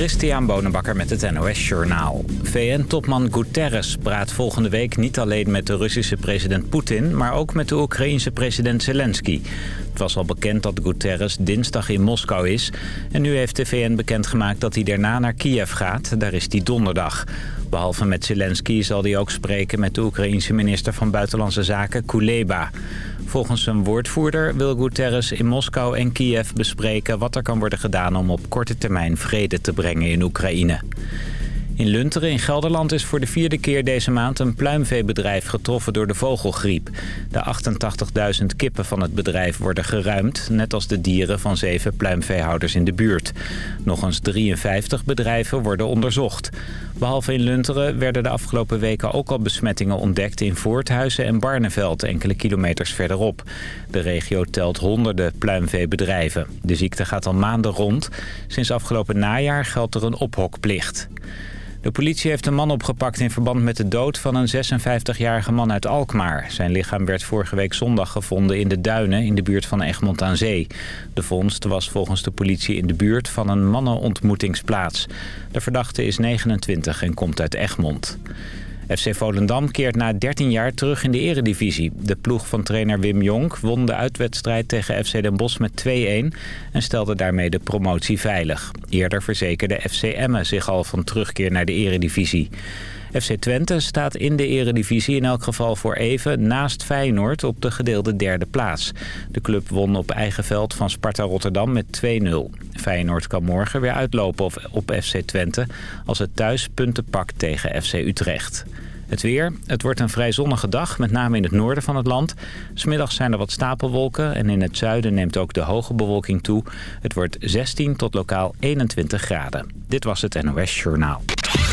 Christian Bonenbakker met het NOS Journaal. VN-topman Guterres praat volgende week niet alleen met de Russische president Poetin... maar ook met de Oekraïense president Zelensky. Het was al bekend dat Guterres dinsdag in Moskou is... en nu heeft de VN bekendgemaakt dat hij daarna naar Kiev gaat. Daar is hij donderdag. Behalve met Zelensky zal hij ook spreken met de Oekraïense minister van Buitenlandse Zaken Kuleba. Volgens zijn woordvoerder wil Guterres in Moskou en Kiev bespreken wat er kan worden gedaan om op korte termijn vrede te brengen in Oekraïne. In Lunteren in Gelderland is voor de vierde keer deze maand een pluimveebedrijf getroffen door de vogelgriep. De 88.000 kippen van het bedrijf worden geruimd, net als de dieren van zeven pluimveehouders in de buurt. Nog eens 53 bedrijven worden onderzocht. Behalve in Lunteren werden de afgelopen weken ook al besmettingen ontdekt in Voorthuizen en Barneveld, enkele kilometers verderop. De regio telt honderden pluimveebedrijven. De ziekte gaat al maanden rond. Sinds afgelopen najaar geldt er een ophokplicht. De politie heeft een man opgepakt in verband met de dood van een 56-jarige man uit Alkmaar. Zijn lichaam werd vorige week zondag gevonden in de duinen in de buurt van Egmond aan Zee. De vondst was volgens de politie in de buurt van een mannenontmoetingsplaats. De verdachte is 29 en komt uit Egmond. FC Volendam keert na 13 jaar terug in de eredivisie. De ploeg van trainer Wim Jonk won de uitwedstrijd tegen FC Den Bosch met 2-1... en stelde daarmee de promotie veilig. Eerder verzekerde FC Emmen zich al van terugkeer naar de eredivisie. FC Twente staat in de eredivisie in elk geval voor even naast Feyenoord op de gedeelde derde plaats. De club won op eigen veld van Sparta Rotterdam met 2-0. Feyenoord kan morgen weer uitlopen op FC Twente als het thuis punten pakt tegen FC Utrecht. Het weer. Het wordt een vrij zonnige dag, met name in het noorden van het land. Smiddags zijn er wat stapelwolken en in het zuiden neemt ook de hoge bewolking toe. Het wordt 16 tot lokaal 21 graden. Dit was het NOS Journaal.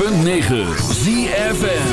106.9 ZFN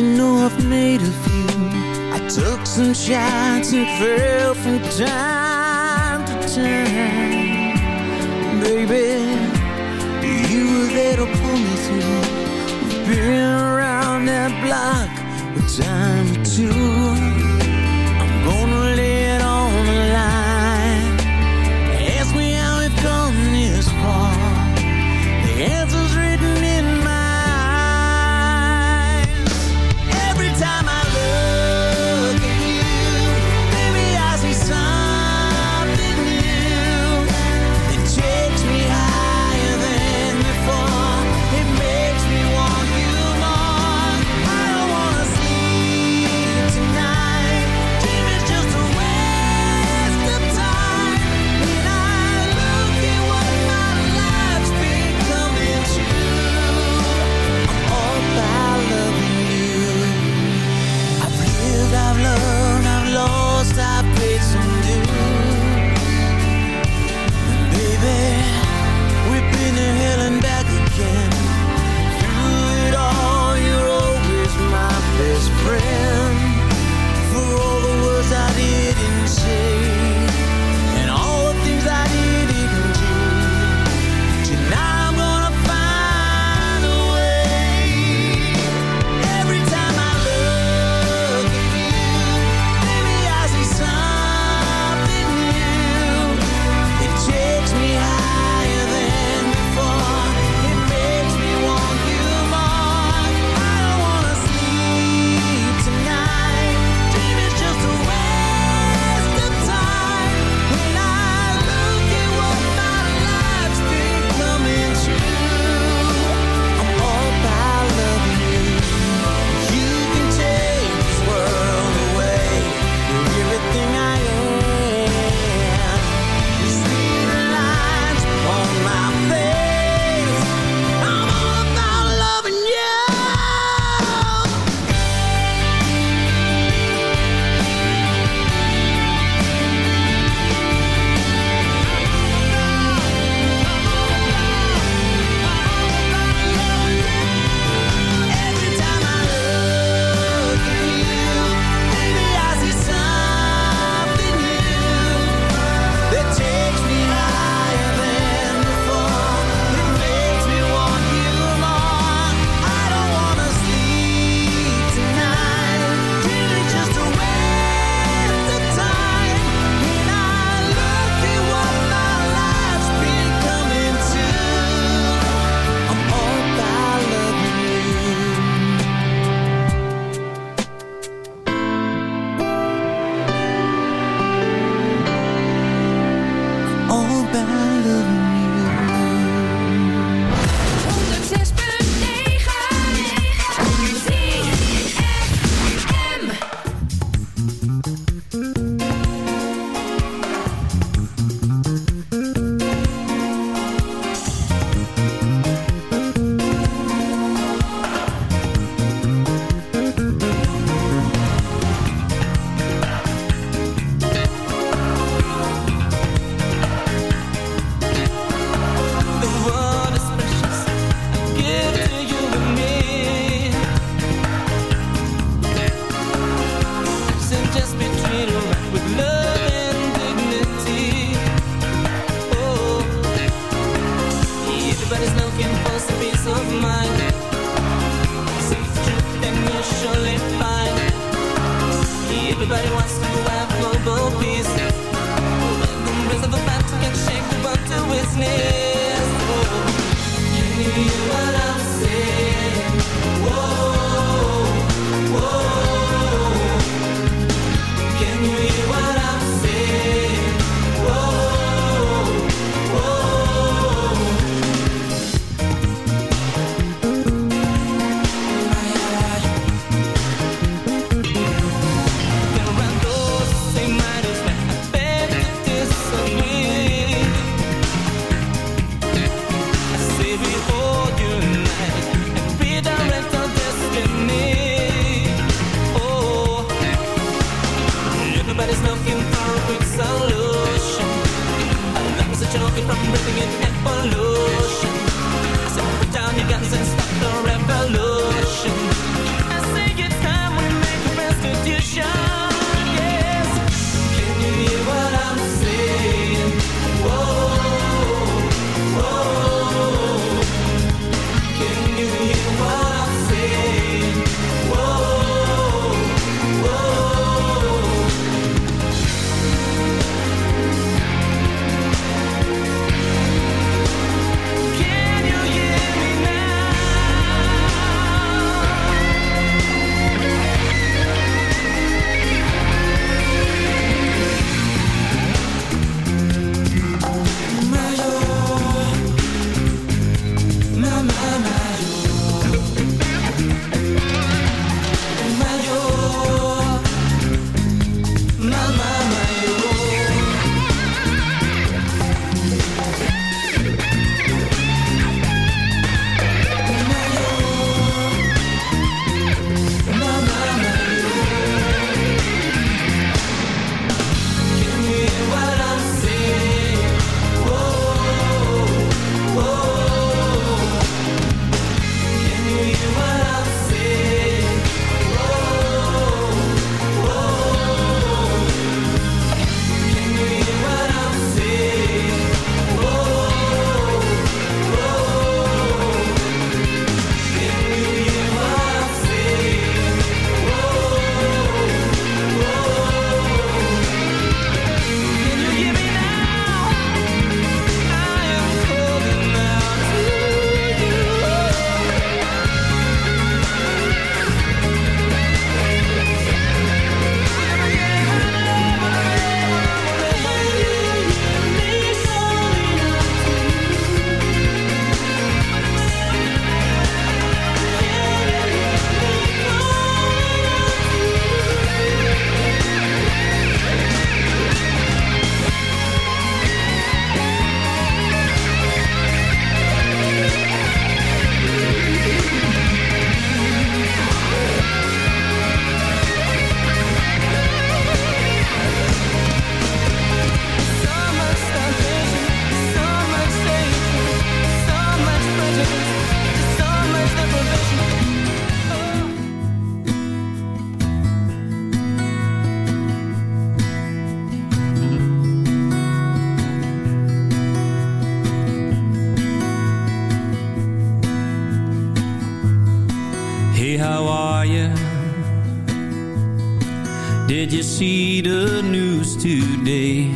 you know I've made a few. I took some shots and fell from time to time. Baby, you were there to pull me through. We've been around that block a time or two. day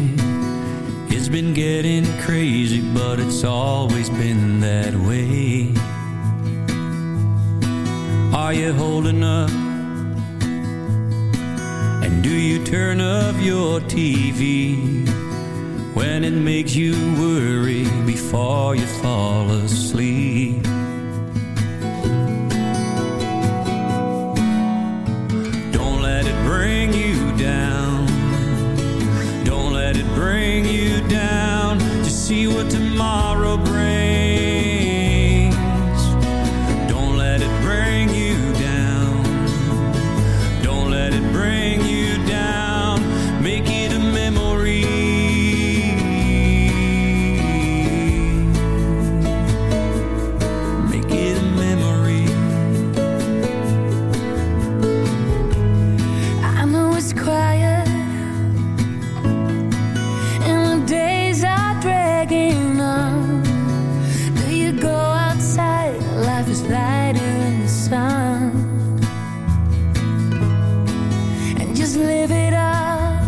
just live it up.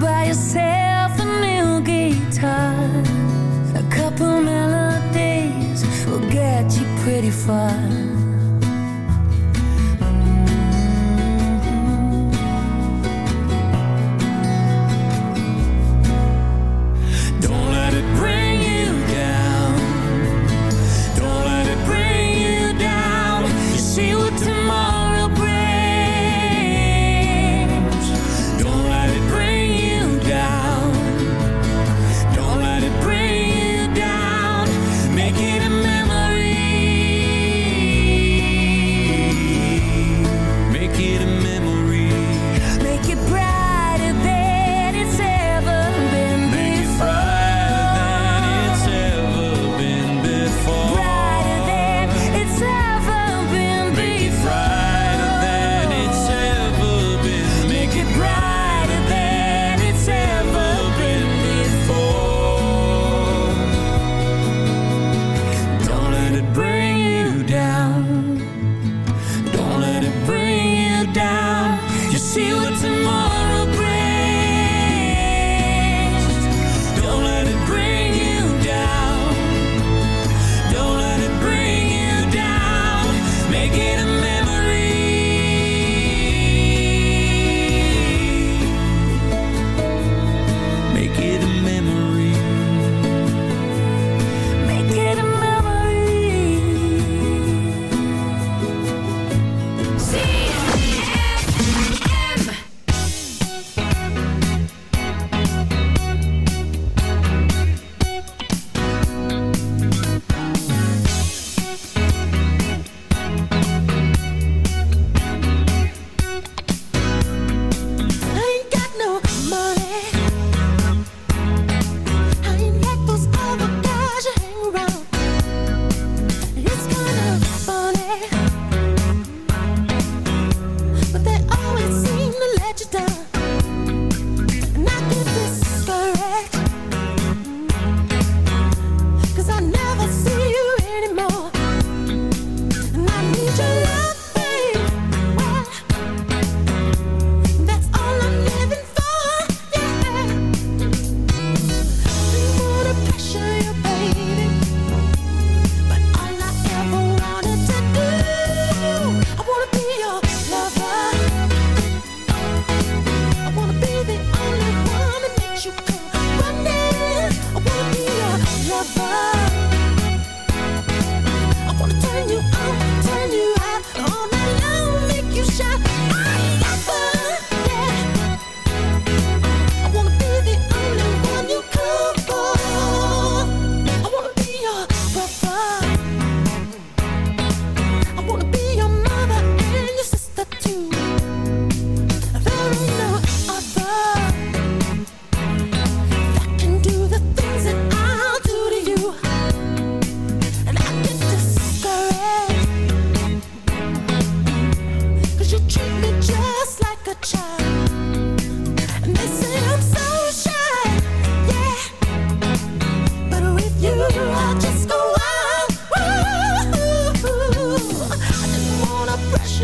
Buy yourself a new guitar. A couple melodies will get you pretty far.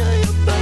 to your body.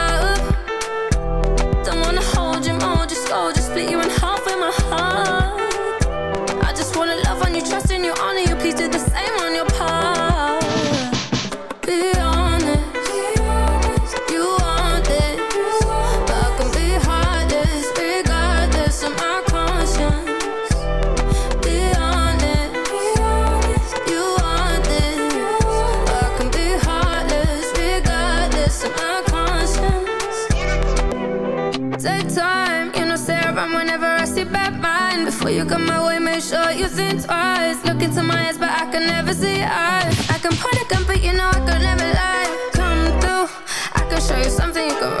you got my way, make sure you think twice. Look into my eyes, but I can never see your eyes. I can point a gun, but you know I could never lie. Come through, I can show you something you can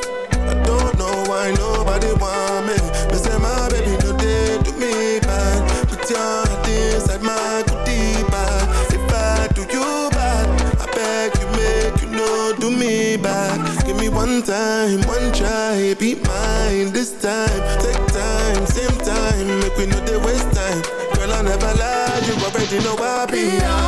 No, I'll be.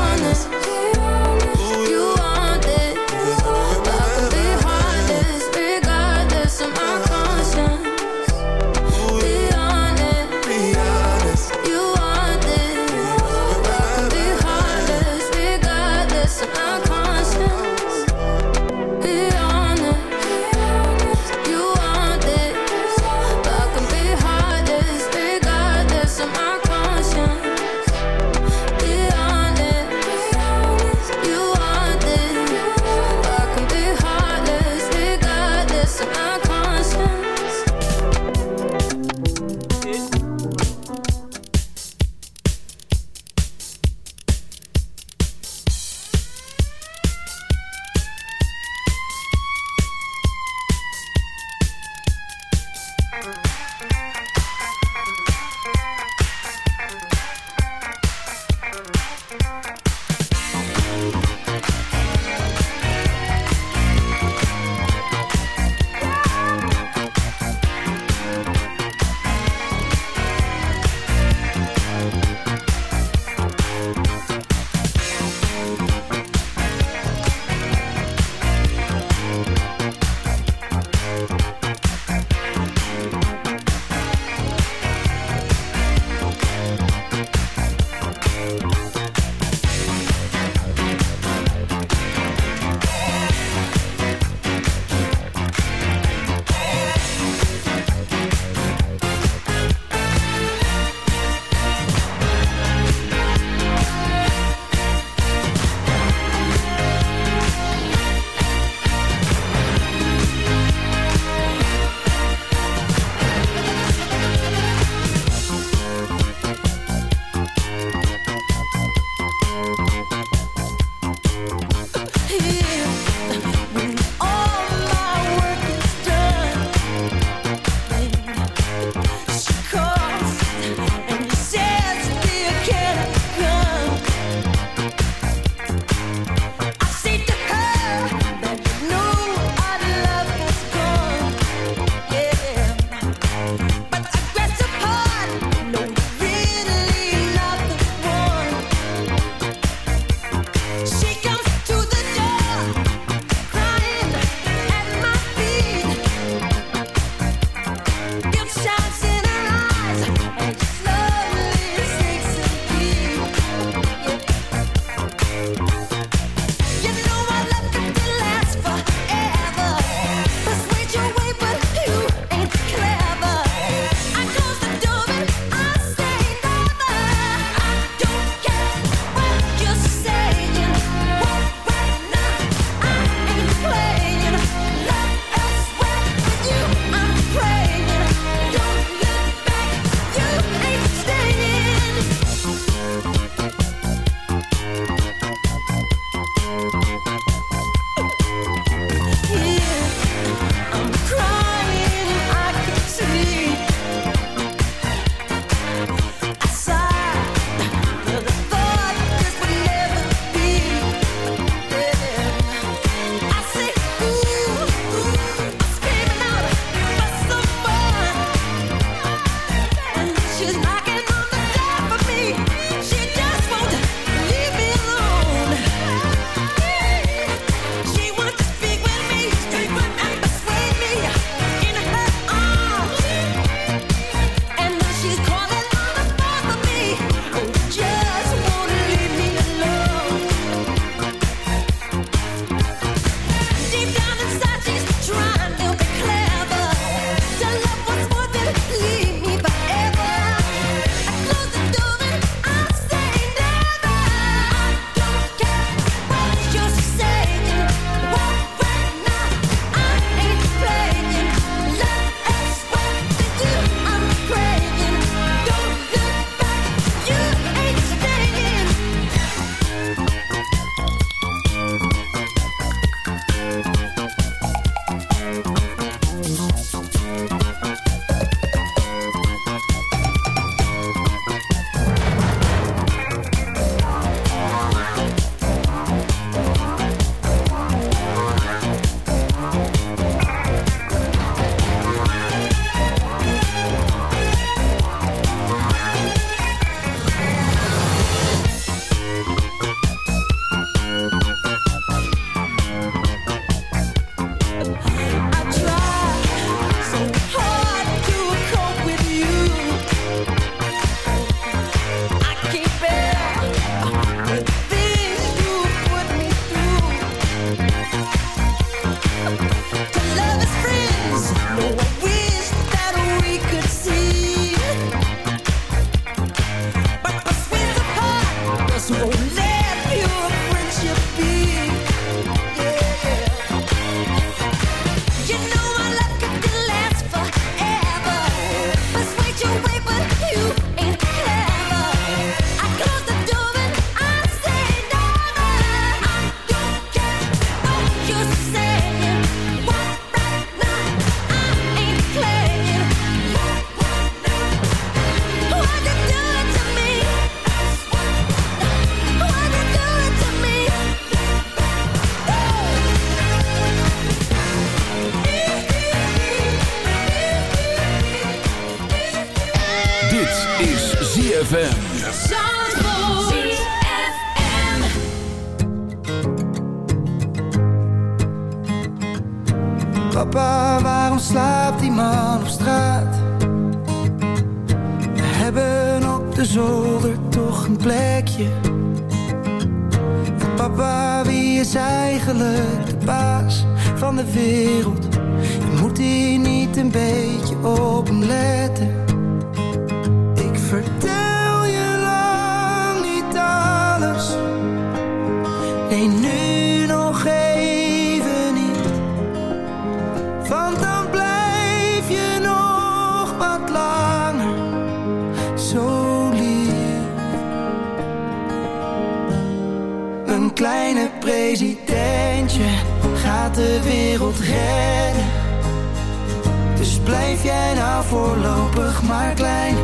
Blijf jij nou voorlopig maar klein.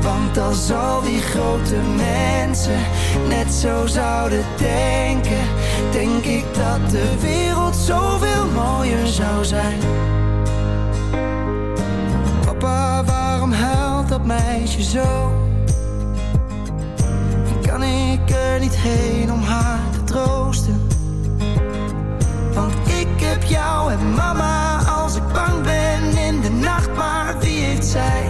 Want als al die grote mensen net zo zouden denken, denk ik dat de wereld zoveel mooier zou zijn. Papa, waarom huilt dat meisje zo? Kan ik er niet heen om haar te troosten? Want ik heb jou en mama inside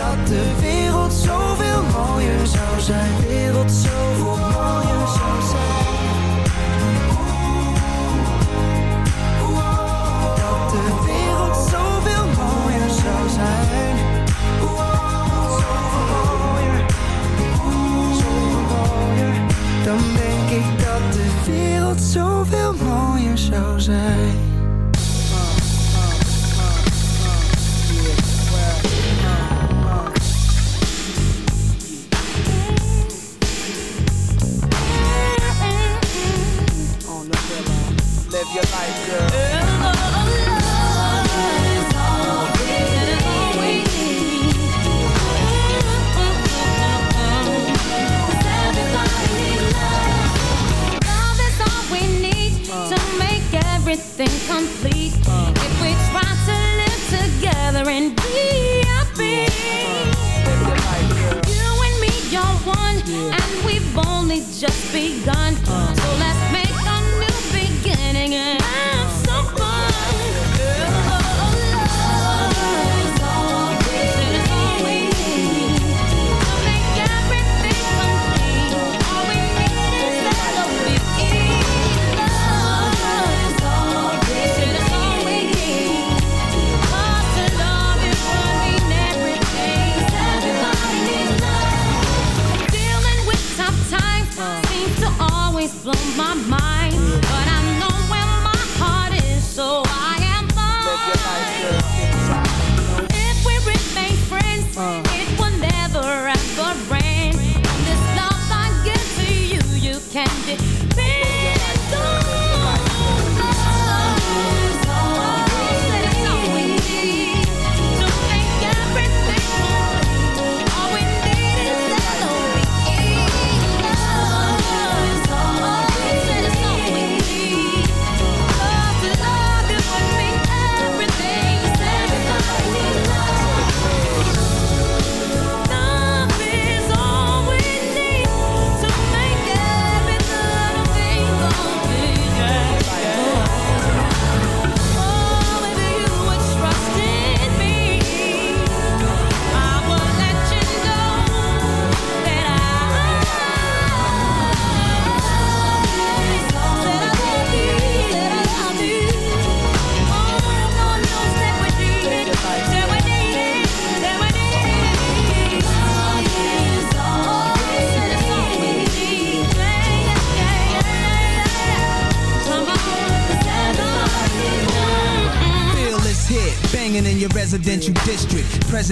dat de wereld zoveel mooier zou zijn. De wereld zoveel mooier zou zijn. Dat de wereld zoveel mooier zou zijn. Zoveel mooier. Dan denk ik dat de wereld zoveel mooier zou zijn. Live your life, girl. Love is all we need to make everything complete. If we try to live together and be happy. You and me are one, and we've only just begun. Uh. So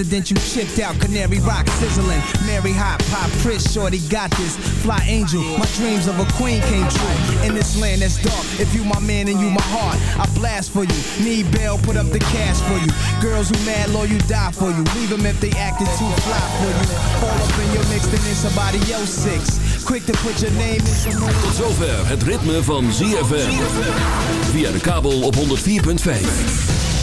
district. Presidential chipped out, Canary Rock sizzling. Mary Hot, Pop, Chris, Shorty got this. Fly Angel, my dreams of a queen came true. In this land that's dark, if you my man and you my heart, I blast for you. Need bail, put up the cash for you. Girls who mad, low, you die for you. Leave them if they acted too fly for you. All up in your mix, then in somebody else six. Quick to put your name in some Tot zover het ritme van ZFM. Via de kabel op 104.5.